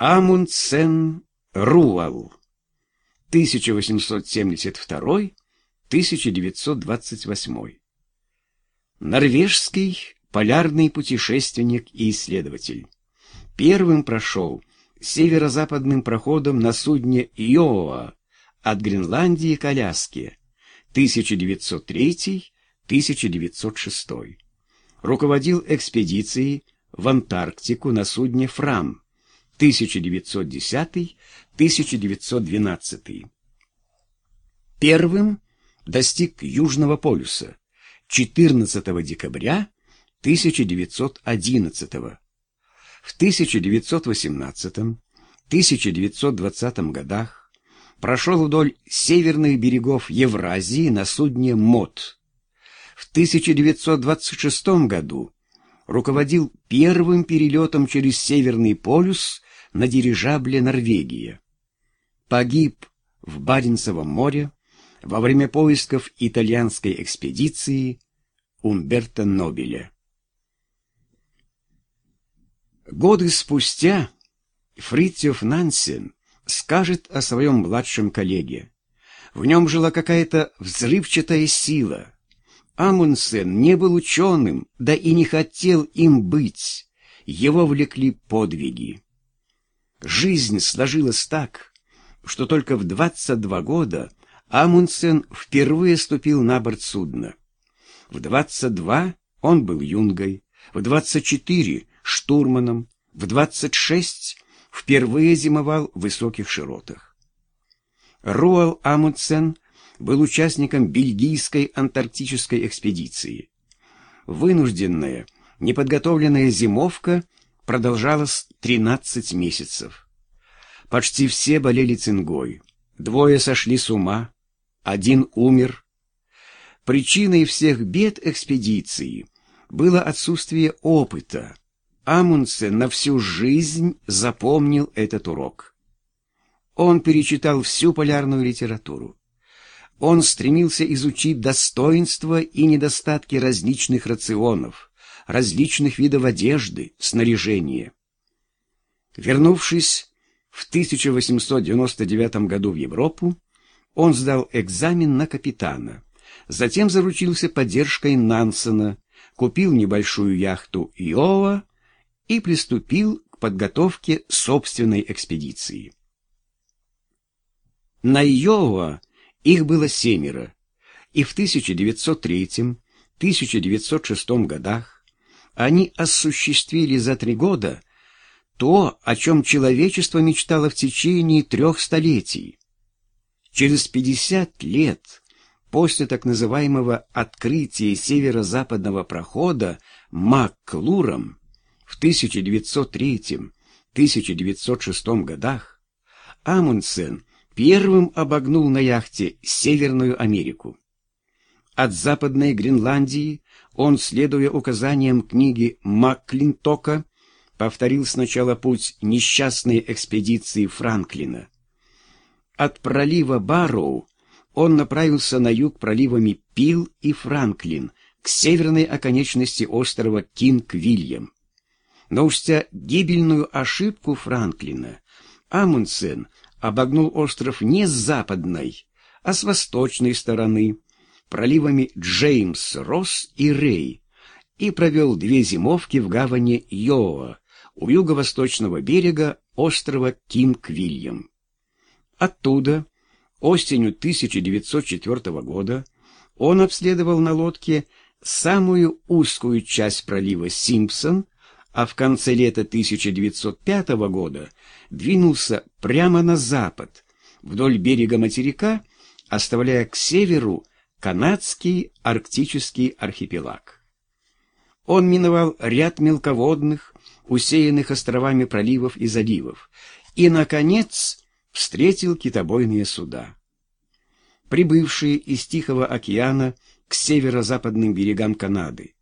Амундсен Руал 1872-1928 Норвежский полярный путешественник и исследователь. Первым прошел северо-западным проходом на судне Йоа от Гренландии к Аляске 1903-1906. Руководил экспедицией в Антарктику на судне «Фрам» 1910-1912. Первым достиг Южного полюса 14 декабря 1911. В 1918-1920 годах прошел вдоль северных берегов Евразии на судне «МОД». В 1926 году руководил первым перелетом через Северный полюс на дирижабле «Норвегия». Погиб в Баренцевом море во время поисков итальянской экспедиции Умберто Нобеля. Годы спустя Фритьев Нансен скажет о своем младшем коллеге. В нем жила какая-то взрывчатая сила. Амундсен не был ученым, да и не хотел им быть. Его влекли подвиги. Жизнь сложилась так, что только в 22 года Амундсен впервые ступил на борт судна. В 22 он был юнгой, в 24 — штурманом, в 26 впервые зимовал в высоких широтах. Руал Амундсен был участником бельгийской антарктической экспедиции. Вынужденная, неподготовленная зимовка — продолжалось 13 месяцев. Почти все болели цингой, двое сошли с ума, один умер. Причиной всех бед экспедиции было отсутствие опыта. Амундсен на всю жизнь запомнил этот урок. Он перечитал всю полярную литературу. Он стремился изучить достоинства и недостатки различных рационов, различных видов одежды, снаряжения. Вернувшись в 1899 году в Европу, он сдал экзамен на капитана, затем заручился поддержкой Нансена, купил небольшую яхту Иова и приступил к подготовке собственной экспедиции. На Иова их было семеро, и в 1903-1906 годах они осуществили за три года то, о чем человечество мечтало в течение трех столетий. Через 50 лет после так называемого открытия северо-западного прохода Макклуром в 1903-1906 годах Амундсен первым обогнул на яхте Северную Америку. От Западной Гренландии он, следуя указаниям книги Макклинтока, повторил сначала путь несчастной экспедиции Франклина. От пролива Барроу он направился на юг проливами Пил и Франклин к северной оконечности острова Кинг-Вильям. Но учтя гибельную ошибку Франклина, Амундсен обогнул остров не с западной, а с восточной стороны, проливами Джеймс, Росс и Рей и провел две зимовки в гавани Йоа у юго-восточного берега острова Кинг-Вильям. Оттуда осенью 1904 года он обследовал на лодке самую узкую часть пролива Симпсон, а в конце лета 1905 года двинулся прямо на запад, вдоль берега материка, оставляя к северу Канадский арктический архипелаг. Он миновал ряд мелководных, усеянных островами проливов и заливов, и, наконец, встретил китобойные суда. Прибывшие из Тихого океана к северо-западным берегам Канады.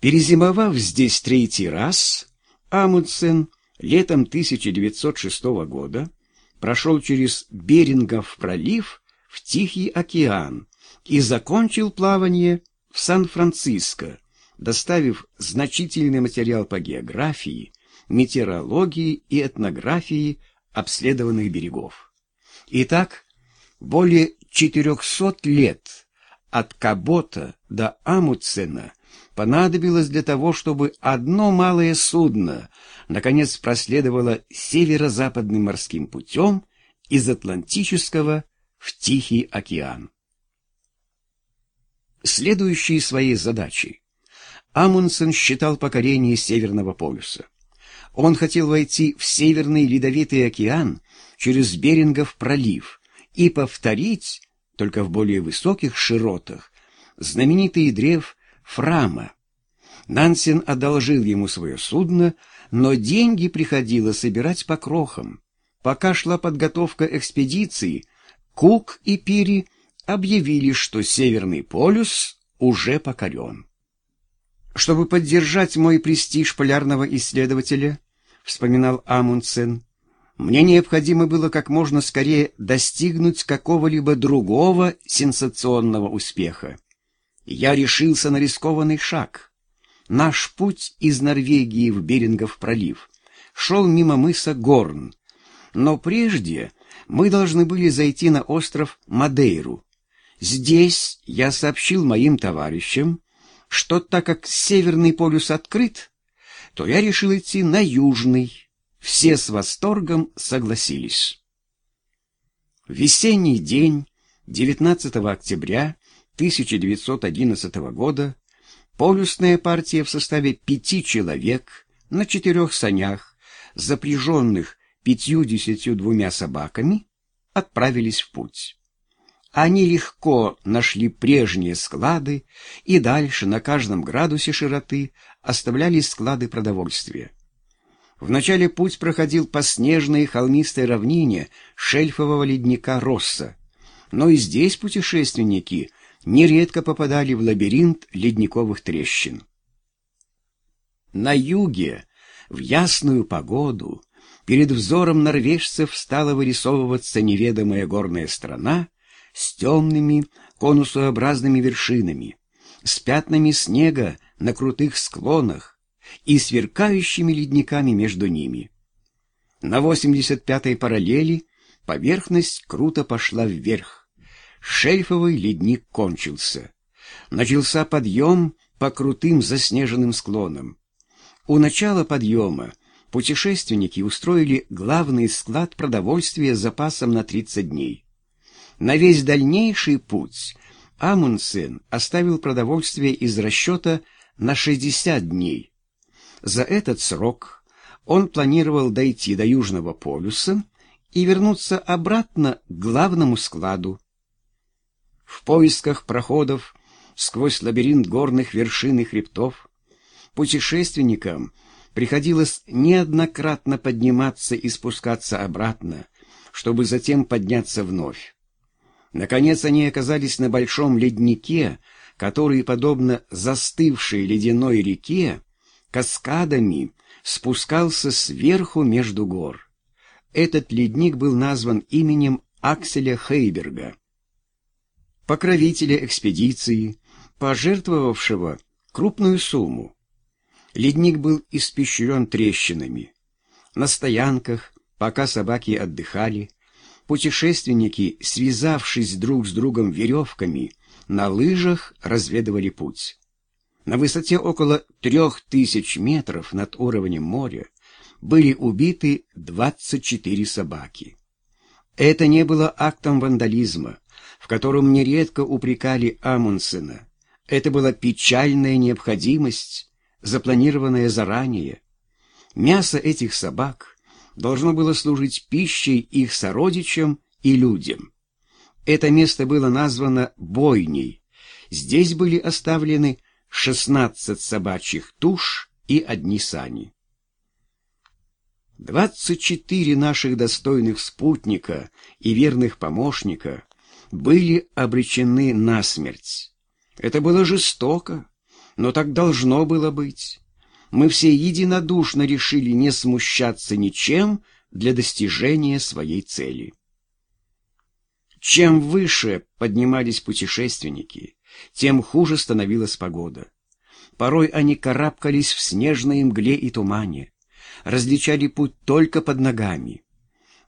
Перезимовав здесь третий раз, Амундсен летом 1906 года прошел через Берингов пролив в Тихий океан, и закончил плавание в Сан-Франциско, доставив значительный материал по географии, метеорологии и этнографии обследованных берегов. Итак, более 400 лет от Кабота до Амуцена понадобилось для того, чтобы одно малое судно наконец проследовало северо-западным морским путем из Атлантического в Тихий океан. Следующей своей задачей Амундсен считал покорение Северного полюса. Он хотел войти в Северный Ледовитый океан через Берингов пролив и повторить, только в более высоких широтах, знаменитый древ Фрама. Нансен одолжил ему свое судно, но деньги приходило собирать по крохам. Пока шла подготовка экспедиции, Кук и Пири объявили, что Северный полюс уже покорен. Чтобы поддержать мой престиж полярного исследователя, вспоминал Амундсен, мне необходимо было как можно скорее достигнуть какого-либо другого сенсационного успеха. Я решился на рискованный шаг. Наш путь из Норвегии в Берингов пролив шел мимо мыса Горн, но прежде мы должны были зайти на остров Мадейру. Здесь я сообщил моим товарищам, что так как Северный полюс открыт, то я решил идти на Южный. Все с восторгом согласились. Весенний день 19 октября 1911 года полюсная партия в составе пяти человек на четырех санях, запряженных пятью-десятью двумя собаками отправились в путь. Они легко нашли прежние склады и дальше на каждом градусе широты оставлялись склады продовольствия. Вначале путь проходил по снежной холмистой равнине шельфового ледника Росса, но и здесь путешественники нередко попадали в лабиринт ледниковых трещин. На юге, в ясную погоду, перед взором норвежцев стала вырисовываться неведомая горная страна с темными конусообразными вершинами, с пятнами снега на крутых склонах и сверкающими ледниками между ними. На 85-й параллели поверхность круто пошла вверх. Шельфовый ледник кончился. Начался подъем по крутым заснеженным склонам. У начала подъема путешественники устроили главный склад продовольствия с запасом на 30 дней. На весь дальнейший путь Амундсен оставил продовольствие из расчета на 60 дней. За этот срок он планировал дойти до Южного полюса и вернуться обратно к главному складу. В поисках проходов сквозь лабиринт горных вершин и хребтов путешественникам приходилось неоднократно подниматься и спускаться обратно, чтобы затем подняться вновь. Наконец они оказались на большом леднике, который, подобно застывшей ледяной реке, каскадами спускался сверху между гор. Этот ледник был назван именем Акселя Хейберга, покровителя экспедиции, пожертвовавшего крупную сумму. Ледник был испещрен трещинами. На стоянках, пока собаки отдыхали, путешественники, связавшись друг с другом веревками, на лыжах разведывали путь. На высоте около трех тысяч метров над уровнем моря были убиты 24 собаки. Это не было актом вандализма, в котором нередко упрекали Амундсена. Это была печальная необходимость, запланированное заранее. Мясо этих собак должно было служить пищей их сородичам и людям. Это место было названо бойней. Здесь были оставлены 16 собачьих туш и одни сани. 24 наших достойных спутника и верных помощника были обречены на смерть. Это было жестоко, но так должно было быть. Мы все единодушно решили не смущаться ничем для достижения своей цели. Чем выше поднимались путешественники, тем хуже становилась погода. Порой они карабкались в снежной мгле и тумане. различали путь только под ногами.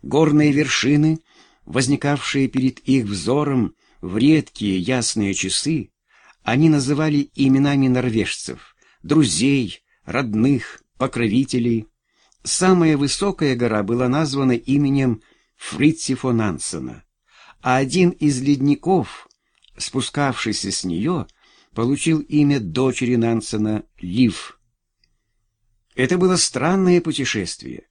Горные вершины, возникавшие перед их взором в редкие ясные часы, они называли именами норвежцев, друзей, родных, покровителей. Самая высокая гора была названа именем Фритси фон Ансена, а один из ледников, спускавшийся с нее, получил имя дочери Нансена Лив. Это было странное путешествие.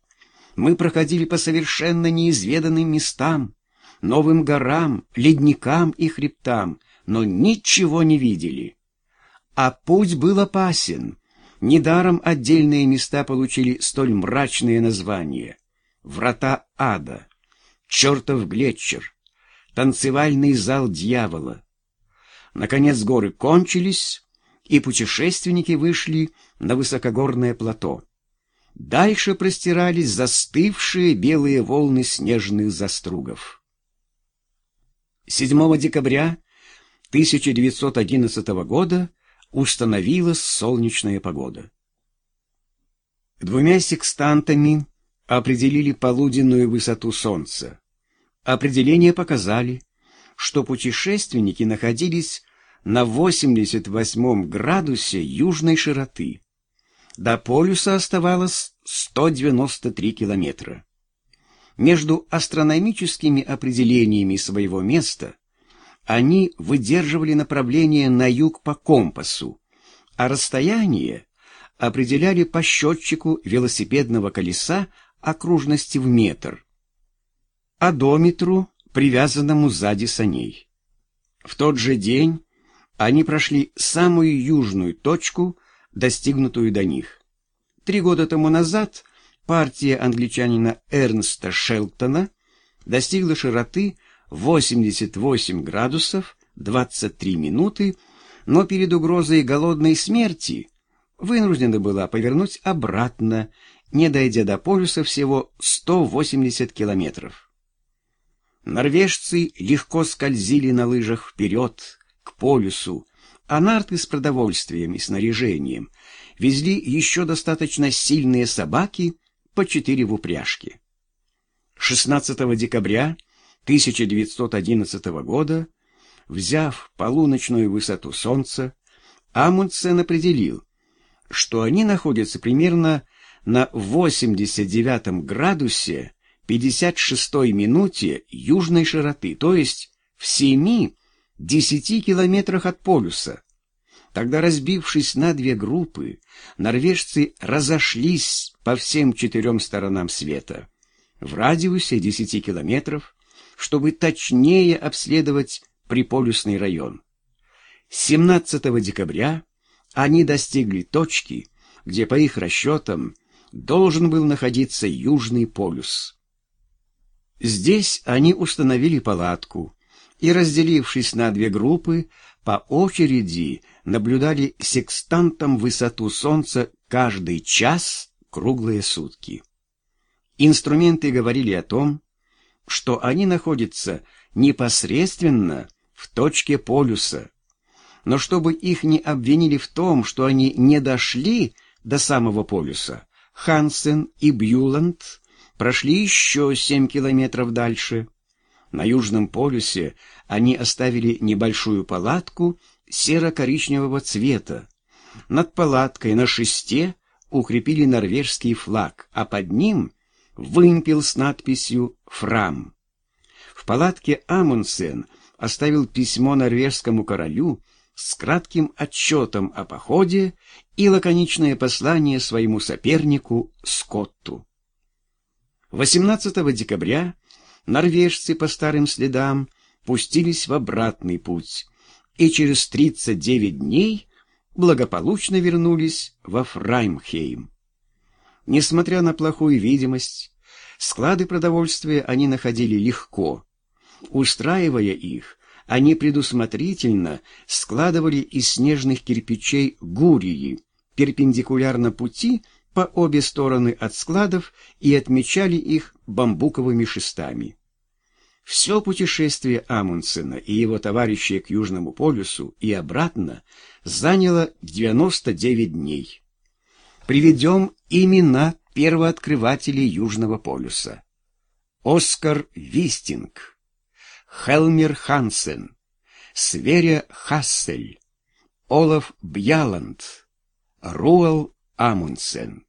Мы проходили по совершенно неизведанным местам, новым горам, ледникам и хребтам, но ничего не видели. А путь был опасен. Недаром отдельные места получили столь мрачные названия. Врата ада, чертов глетчер, танцевальный зал дьявола. Наконец горы кончились, и путешественники вышли на высокогорное плато. Дальше простирались застывшие белые волны снежных застругов. 7 декабря 1911 года установилась солнечная погода. Двумя секстантами определили полуденную высоту Солнца. Определения показали, что путешественники находились на 88 градусе южной широты. До полюса оставалось 193 километра. Между астрономическими определениями своего места они выдерживали направление на юг по компасу, а расстояние определяли по счетчику велосипедного колеса окружности в метр, одометру, привязанному сзади саней. В тот же день они прошли самую южную точку достигнутую до них. Три года тому назад партия англичанина Эрнста Шелтона достигла широты 88 градусов 23 минуты, но перед угрозой голодной смерти вынуждена была повернуть обратно, не дойдя до полюса всего 180 километров. Норвежцы легко скользили на лыжах вперед, к полюсу, а нарты с продовольствием и снаряжением везли еще достаточно сильные собаки по четыре в упряжке. 16 декабря 1911 года, взяв полуночную высоту Солнца, Амундсен определил, что они находятся примерно на 89 градусе 56 минуте южной широты, то есть в 7 десяти километрах от полюса. Тогда, разбившись на две группы, норвежцы разошлись по всем четырем сторонам света в радиусе десяти километров, чтобы точнее обследовать приполюсный район. 17 декабря они достигли точки, где, по их расчетам, должен был находиться Южный полюс. Здесь они установили палатку, и, разделившись на две группы, по очереди наблюдали секстантом высоту Солнца каждый час круглые сутки. Инструменты говорили о том, что они находятся непосредственно в точке полюса. Но чтобы их не обвинили в том, что они не дошли до самого полюса, Хансен и Бьюланд прошли еще семь километров дальше. На Южном полюсе они оставили небольшую палатку серо-коричневого цвета. Над палаткой на шесте укрепили норвежский флаг, а под ним вымпел с надписью «Фрам». В палатке Амундсен оставил письмо норвежскому королю с кратким отчетом о походе и лаконичное послание своему сопернику Скотту. 18 декабря норвежцы по старым следам пустились в обратный путь и через 39 дней благополучно вернулись во Фраймхейм. Несмотря на плохую видимость, склады продовольствия они находили легко. Устраивая их, они предусмотрительно складывали из снежных кирпичей гурии перпендикулярно пути, по обе стороны от складов и отмечали их бамбуковыми шестами. Все путешествие Амундсена и его товарищей к Южному полюсу и обратно заняло 99 дней. Приведем имена первооткрывателей Южного полюса. Оскар Вистинг, Хелмер Хансен, Сверя Хассель, Олаф Бьяланд, Руал Амундсен.